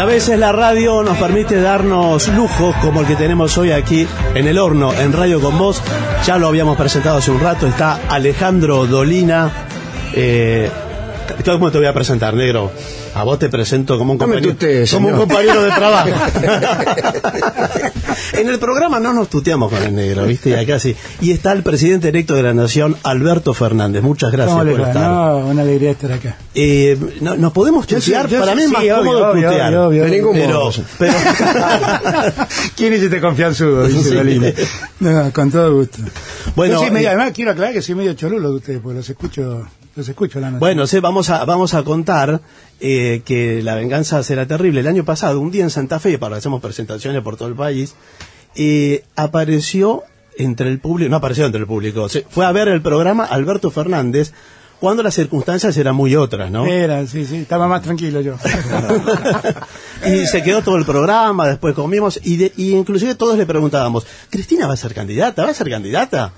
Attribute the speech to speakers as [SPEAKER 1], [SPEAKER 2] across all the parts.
[SPEAKER 1] a veces la radio nos permite darnos lujos como el que tenemos hoy aquí en el horno, en Radio con Voz. Ya lo habíamos presentado hace un rato, está Alejandro Dolina. Eh, ¿Cómo te voy a presentar, negro? A vos te presento como un compañero, como un compañero de trabajo. en el programa no nos tuteamos con el negro, ¿viste? Y acá sí. Y está el presidente electo de la Nación, Alberto Fernández. Muchas gracias por estar.
[SPEAKER 2] No, una alegría estar acá.
[SPEAKER 1] Eh, no, ¿Nos podemos tutear? Para mí es más cómodo
[SPEAKER 2] obvio,
[SPEAKER 1] tutear.
[SPEAKER 2] obvio, obvio,
[SPEAKER 3] De ningún
[SPEAKER 1] pero,
[SPEAKER 3] modo.
[SPEAKER 1] pero
[SPEAKER 2] ¿Quién es este confianzudo? Dice
[SPEAKER 1] Sí.
[SPEAKER 2] Dolina. No, con todo gusto.
[SPEAKER 1] Bueno,
[SPEAKER 2] Yo soy medio-
[SPEAKER 1] eh,
[SPEAKER 2] además quiero aclarar que soy medio cholulo de ustedes, porque los escucho, los escucho la noche.
[SPEAKER 1] Bueno, sí, vamos a, vamos a contar eh, que la venganza será terrible. El año pasado, un día en Santa Fe, para hacemos presentaciones por todo el país, eh, apareció entre el público, no apareció entre el público, se- fue a ver el programa Alberto Fernández cuando las circunstancias eran muy otras, ¿no?
[SPEAKER 2] Era, sí, sí, estaba más tranquilo yo.
[SPEAKER 1] y se quedó todo el programa, después comimos, y, de- y inclusive todos le preguntábamos, ¿Cristina va a ser candidata? ¿Va a ser candidata?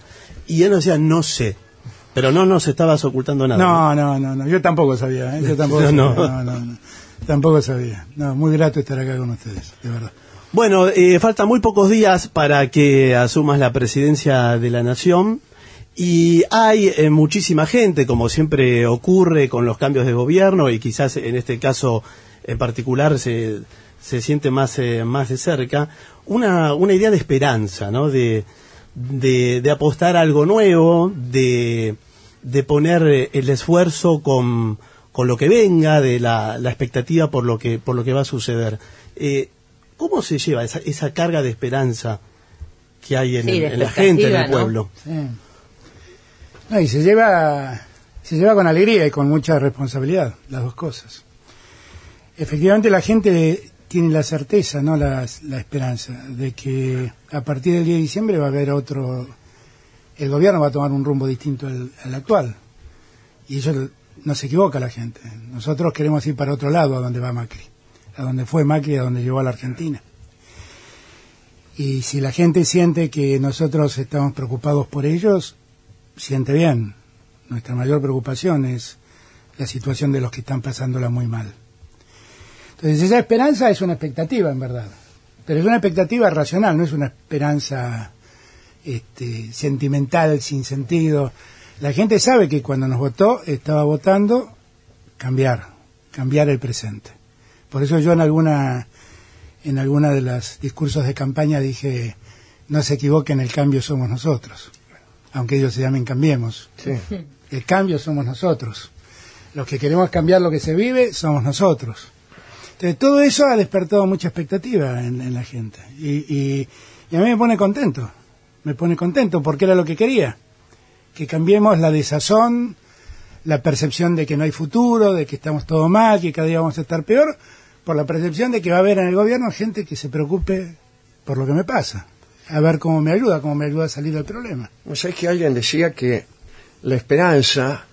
[SPEAKER 1] Y él nos decía, no sé. Pero no nos estabas ocultando nada.
[SPEAKER 2] No, no, no, no, yo tampoco sabía, ¿eh? yo tampoco sabía,
[SPEAKER 1] No.
[SPEAKER 2] no, no, no, tampoco sabía. No, muy grato estar acá con ustedes, de verdad.
[SPEAKER 1] Bueno, eh, faltan muy pocos días para que asumas la presidencia de la nación y hay eh, muchísima gente, como siempre ocurre con los cambios de gobierno y quizás en este caso en particular se, se siente más, eh, más de cerca, una, una idea de esperanza, ¿no? De, de, de apostar a algo nuevo, de, de poner eh, el esfuerzo con, con lo que venga, de la, la expectativa por lo que, por lo que va a suceder. Eh, ¿Cómo se lleva esa, esa carga de esperanza que hay en,
[SPEAKER 4] Sí,
[SPEAKER 1] el-
[SPEAKER 4] de
[SPEAKER 1] en la gente, en el pueblo?
[SPEAKER 2] Sí. No, y se lleva, se lleva con alegría y con mucha responsabilidad, las dos cosas. Efectivamente la gente tiene la certeza, no la, esperanza, de que a partir del 10 de diciembre va a haber otro, el gobierno va a tomar un rumbo distinto al, al actual. Y eso no se equivoca la gente. Nosotros queremos ir para otro lado, a donde va Macri, a donde fue Macri, a donde llevó a la Argentina. Y si la gente siente que nosotros estamos preocupados por ellos, siente bien. Nuestra mayor preocupación es la situación de los que están pasándola muy mal. Entonces esa esperanza es una expectativa, en verdad. Pero es una expectativa racional, no es una esperanza este, sentimental, sin sentido. La gente sabe que cuando nos votó estaba votando cambiar, cambiar el presente. Por eso yo en alguna en alguna de los discursos de campaña dije no se equivoquen, el cambio somos nosotros. Aunque ellos se llamen cambiemos.
[SPEAKER 3] Sí.
[SPEAKER 2] El cambio somos nosotros. Los que queremos cambiar lo que se vive somos nosotros. Entonces, todo eso ha despertado mucha expectativa en, la gente. Y, y- y a mí me pone contento. Me pone contento porque era lo que quería. Que cambiemos la desazón, la percepción de que no hay futuro, de que estamos todo mal, que cada día vamos a estar peor, por la percepción de que va a haber en el gobierno gente que se preocupe por lo que me pasa. A ver cómo me ayuda, cómo me ayuda a salir del problema.
[SPEAKER 3] ¿No sabes que alguien decía que la esperanza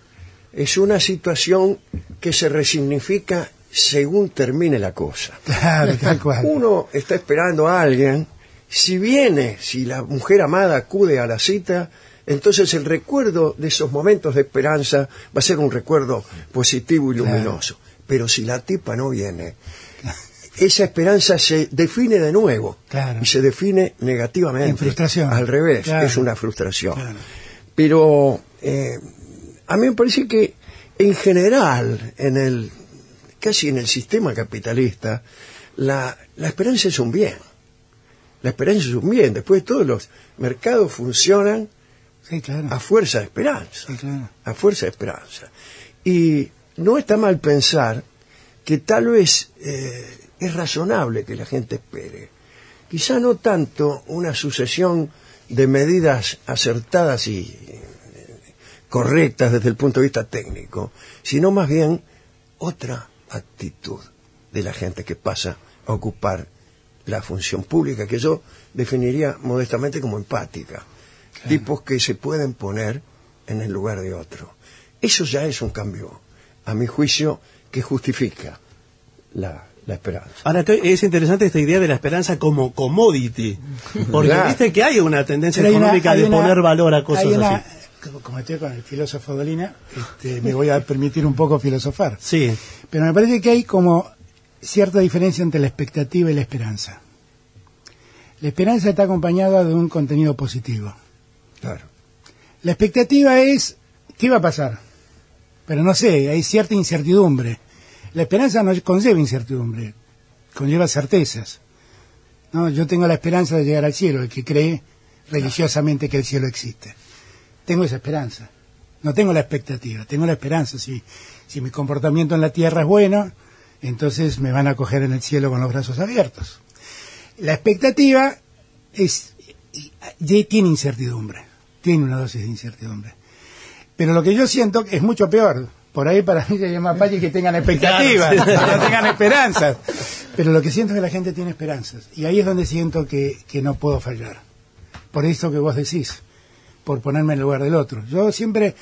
[SPEAKER 3] es una situación que se resignifica según termine la cosa?
[SPEAKER 2] Claro, tal cual.
[SPEAKER 3] Uno está esperando a alguien, si viene, si la mujer amada acude a la cita, entonces el recuerdo de esos momentos de esperanza va a ser un recuerdo positivo y
[SPEAKER 2] Claro.
[SPEAKER 3] luminoso. Pero si la tipa no viene, esa esperanza se define de nuevo
[SPEAKER 2] Claro.
[SPEAKER 3] y se define negativamente.
[SPEAKER 2] En frustración.
[SPEAKER 3] Al revés,
[SPEAKER 2] Claro.
[SPEAKER 3] es una frustración.
[SPEAKER 2] Claro.
[SPEAKER 3] Pero eh, a mí me parece que en general, en el casi en el sistema capitalista, la, la esperanza es un bien. La esperanza es un bien. Después todos los mercados funcionan
[SPEAKER 2] Sí, claro.
[SPEAKER 3] a fuerza de esperanza.
[SPEAKER 2] Sí, claro.
[SPEAKER 3] A fuerza de esperanza. Y no está mal pensar que tal vez eh, es razonable que la gente espere. Quizá no tanto una sucesión de medidas acertadas y eh, correctas desde el punto de vista técnico, sino más bien otra actitud de la gente que pasa a ocupar la función pública, que yo definiría modestamente como empática. Tipos que se pueden poner en el lugar de otro. Eso ya es un cambio, a mi juicio, que justifica la, la esperanza.
[SPEAKER 1] Ahora es interesante esta idea de la esperanza como commodity, porque
[SPEAKER 3] Claro.
[SPEAKER 1] viste que hay una tendencia
[SPEAKER 2] una-
[SPEAKER 1] económica
[SPEAKER 2] hay
[SPEAKER 1] de
[SPEAKER 2] una-
[SPEAKER 1] poner valor a cosas
[SPEAKER 2] hay una-
[SPEAKER 1] así.
[SPEAKER 2] Como- estoy con el filósofo Dolina, este, me voy a permitir un poco filosofar.
[SPEAKER 1] Sí,
[SPEAKER 2] Pero me parece que hay como cierta diferencia entre la expectativa y la esperanza. La esperanza está acompañada de un contenido positivo.
[SPEAKER 3] Claro.
[SPEAKER 2] La expectativa es, ¿qué va a pasar? Pero no sé, hay cierta incertidumbre. La esperanza no conlleva incertidumbre, conlleva certezas. No, yo tengo la esperanza de llegar al cielo, el que cree religiosamente que el cielo existe. Tengo esa esperanza. No tengo la expectativa, tengo la esperanza. Si, si mi comportamiento en la tierra es bueno, entonces me van a coger en el cielo con los brazos abiertos. La expectativa es, tiene incertidumbre, tiene una dosis de incertidumbre. Pero lo que yo siento es mucho peor. Por ahí para mí sería más fácil que tengan expectativas, que no tengan esperanzas. Pero lo que siento es que la gente tiene esperanzas. Y ahí es donde siento que, que no puedo fallar. Por eso que vos decís, por ponerme en lugar del otro. Yo siempre,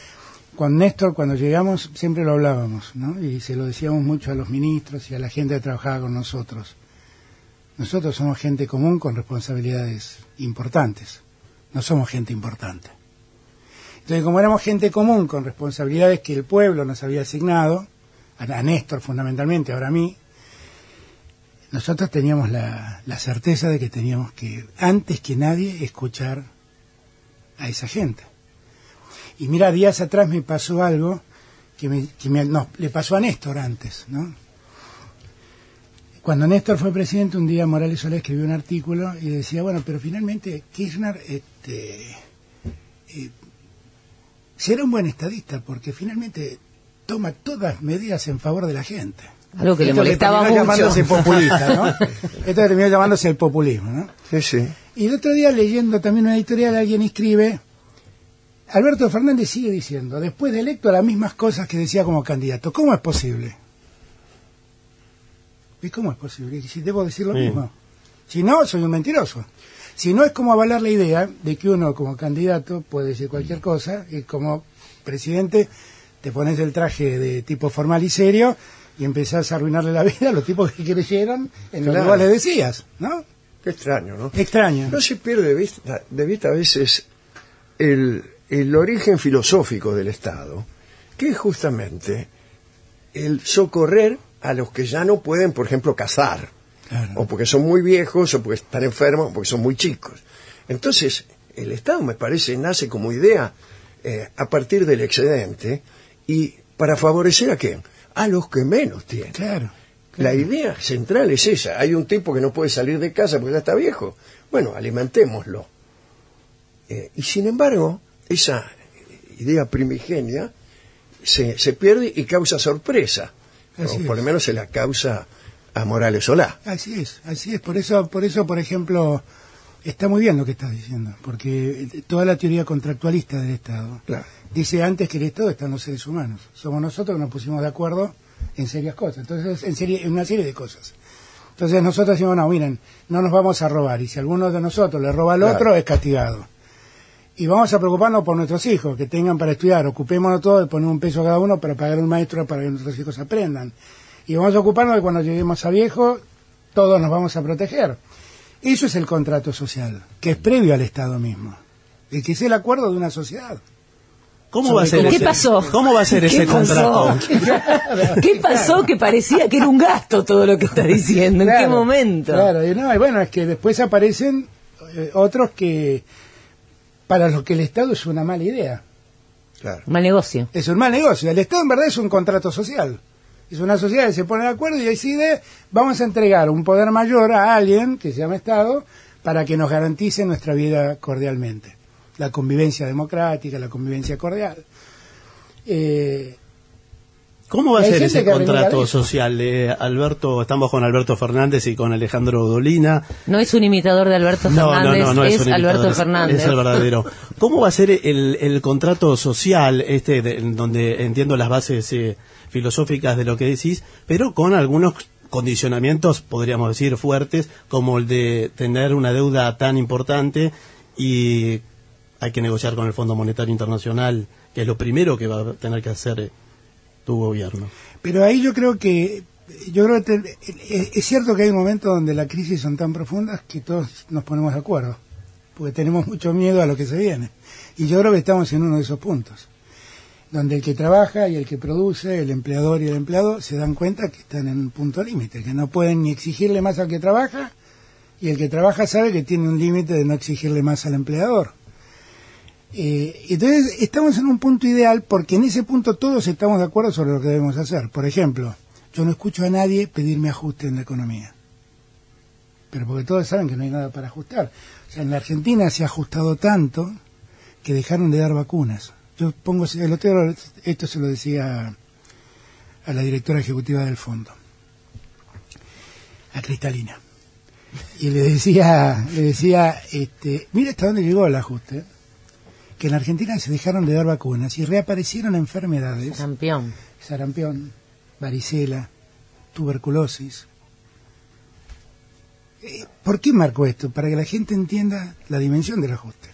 [SPEAKER 2] con Néstor, cuando llegamos, siempre lo hablábamos, ¿no? Y se lo decíamos mucho a los ministros y a la gente que trabajaba con nosotros. Nosotros somos gente común con responsabilidades importantes. No somos gente importante. Entonces, como éramos gente común con responsabilidades que el pueblo nos había asignado, a, Néstor fundamentalmente, ahora a mí, nosotros teníamos la, certeza de que teníamos que, antes que nadie, escuchar a esa gente. Y mira, días atrás me pasó algo que, me, que me, no, le pasó a Néstor antes, ¿no? Cuando Néstor fue presidente, un día Morales Solé escribió un artículo y decía, bueno, pero finalmente Kirchner este, eh, será un buen estadista porque finalmente toma todas medidas en favor de la gente.
[SPEAKER 4] Algo que le molestaba mucho.
[SPEAKER 2] llamándose populista, ¿no? Esto terminó llamándose el populismo, ¿no?
[SPEAKER 3] Sí, sí.
[SPEAKER 2] Y el otro día leyendo también una editorial alguien escribe, Alberto Fernández sigue diciendo, después de electo las mismas cosas que decía como candidato. ¿Cómo es posible? ¿Y cómo es posible? Si debo decir lo
[SPEAKER 1] Sí.
[SPEAKER 2] mismo. Si no, soy un mentiroso. Si no es como avalar la idea de que uno como candidato puede decir cualquier cosa y como presidente te pones el traje de tipo formal y serio y empezás a arruinarle la vida a los tipos que creyeron en lo que
[SPEAKER 3] Claro.
[SPEAKER 2] vos les decías, ¿no?
[SPEAKER 3] Qué extraño, ¿no?
[SPEAKER 2] Extraño.
[SPEAKER 3] No se pierde de vista, de vista a veces el, el origen filosófico del Estado, que es justamente el socorrer a los que ya no pueden, por ejemplo, cazar,
[SPEAKER 2] Claro.
[SPEAKER 3] o porque son muy viejos, o porque están enfermos, o porque son muy chicos. Entonces, el Estado, me parece, nace como idea eh, a partir del excedente y para favorecer a quién? A los que menos tienen.
[SPEAKER 2] Claro.
[SPEAKER 3] La idea central es esa. Hay un tipo que no puede salir de casa porque ya está viejo. Bueno, alimentémoslo. Eh, y sin embargo, esa idea primigenia se, se pierde y causa sorpresa.
[SPEAKER 2] Así
[SPEAKER 3] o por lo menos se la causa a Morales Solá.
[SPEAKER 2] Así es, así es. Por eso, por eso, por ejemplo, está muy bien lo que estás diciendo, porque toda la teoría contractualista del Estado
[SPEAKER 3] Claro.
[SPEAKER 2] dice antes que el Estado están los seres humanos. Somos nosotros que nos pusimos de acuerdo en serias cosas. Entonces, en, serie, en una serie de cosas. Entonces nosotros decimos, no, miren, no nos vamos a robar. Y si alguno de nosotros le roba al
[SPEAKER 3] Claro.
[SPEAKER 2] otro, es castigado. Y vamos a preocuparnos por nuestros hijos, que tengan para estudiar. Ocupémonos todos de poner un peso a cada uno para pagar un maestro para que nuestros hijos aprendan. Y vamos a ocuparnos de cuando lleguemos a viejo, todos nos vamos a proteger. Eso es el contrato social, que es previo al Estado mismo. Y que es el acuerdo de una sociedad.
[SPEAKER 1] ¿Cómo va a ser
[SPEAKER 4] ¿Qué
[SPEAKER 1] ese,
[SPEAKER 4] pasó?
[SPEAKER 1] ¿Cómo va a ser
[SPEAKER 4] ¿Qué
[SPEAKER 1] ese
[SPEAKER 4] pasó?
[SPEAKER 1] contrato?
[SPEAKER 4] ¿Qué pasó que parecía que era un gasto todo lo que está diciendo? ¿En qué
[SPEAKER 2] Claro,
[SPEAKER 4] momento?
[SPEAKER 2] Claro, y, no, y bueno, es que después aparecen eh, otros que para los que el Estado es una mala idea.
[SPEAKER 3] Claro.
[SPEAKER 4] Mal negocio.
[SPEAKER 2] Es un mal negocio. El Estado en verdad es un contrato social. Es una sociedad que se pone de acuerdo y decide, vamos a entregar un poder mayor a alguien, que se llama Estado, para que nos garantice nuestra vida cordialmente. La convivencia democrática, la convivencia cordial. Eh,
[SPEAKER 1] ¿Cómo va a ser ese contrato social? Eh, Alberto, estamos con Alberto Fernández y con Alejandro Dolina.
[SPEAKER 4] No es un imitador de Alberto Fernández,
[SPEAKER 1] no, no, no es,
[SPEAKER 4] es,
[SPEAKER 1] un imitador,
[SPEAKER 4] Alberto Fernández.
[SPEAKER 1] Es el verdadero. ¿Cómo va a ser el, el contrato social, este, de- en donde entiendo las bases eh, filosóficas de lo que decís, pero con algunos condicionamientos, podríamos decir, fuertes, como el de tener una deuda tan importante y hay que negociar con el Fondo Monetario Internacional, que es lo primero que va a tener que hacer eh, tu gobierno.
[SPEAKER 2] Pero ahí yo creo que yo creo que te- es, cierto que hay un momento donde las crisis son tan profundas que todos nos ponemos de acuerdo, porque tenemos mucho miedo a lo que se viene. Y yo creo que estamos en uno de esos puntos. donde el que trabaja y el que produce, el empleador y el empleado, se dan cuenta que están en un punto límite, que no pueden ni exigirle más al que trabaja, y el que trabaja sabe que tiene un límite de no exigirle más al empleador. Eh, entonces, estamos en un punto ideal porque en ese punto todos estamos de acuerdo sobre lo que debemos hacer. Por ejemplo, yo no escucho a nadie pedirme ajuste en la economía. Pero porque todos saben que no hay nada para ajustar. O sea, en la Argentina se ha ajustado tanto que dejaron de dar vacunas. Yo pongo el otro, esto se lo decía a la directora ejecutiva del fondo, a Cristalina. Y le decía, le decía, este, mira hasta dónde llegó el ajuste que en Argentina se dejaron de dar vacunas y reaparecieron enfermedades.
[SPEAKER 4] Sarampión.
[SPEAKER 2] Sarampión, varicela, tuberculosis. Eh, ¿Por qué marco esto? Para que la gente entienda la dimensión del ajuste.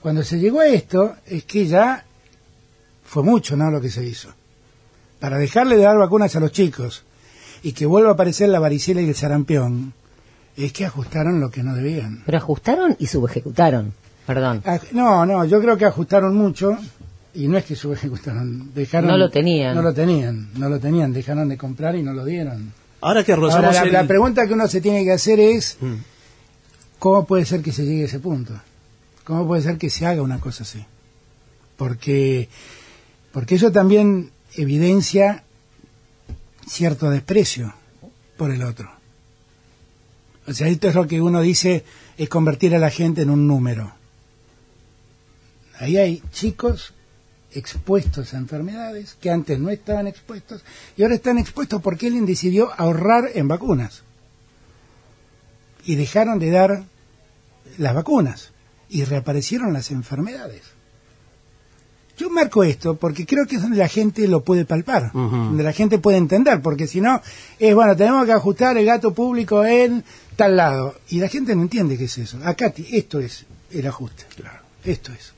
[SPEAKER 2] Cuando se llegó a esto, es que ya fue mucho, ¿no? Lo que se hizo. Para dejarle de dar vacunas a los chicos y que vuelva a aparecer la varicela y el sarampión, es que ajustaron lo que no debían.
[SPEAKER 4] Pero ajustaron y subejecutaron. Perdón.
[SPEAKER 2] Ah, no, no, yo creo que ajustaron mucho y no es que subejecutaron, dejaron...
[SPEAKER 4] No lo tenían.
[SPEAKER 2] No lo tenían, no lo tenían, dejaron de comprar y no lo dieron.
[SPEAKER 1] Ahora que
[SPEAKER 2] Ahora,
[SPEAKER 1] rozamos
[SPEAKER 2] la,
[SPEAKER 1] el-
[SPEAKER 2] la pregunta que uno se tiene que hacer es,
[SPEAKER 1] Mm.
[SPEAKER 2] ¿cómo puede ser que se llegue a ese punto? ¿Cómo puede ser que se haga una cosa así? Porque, porque eso también evidencia cierto desprecio por el otro. O sea, esto es lo que uno dice, es convertir a la gente en un número. Ahí hay chicos expuestos a enfermedades que antes no estaban expuestos y ahora están expuestos porque alguien decidió ahorrar en vacunas. Y dejaron de dar las vacunas y reaparecieron las enfermedades. Yo marco esto porque creo que es donde la gente lo puede palpar, donde la gente puede entender, porque si no, es bueno, tenemos que ajustar el gato público en tal lado. Y la gente no entiende qué es eso. Acá esto es el ajuste. Esto es.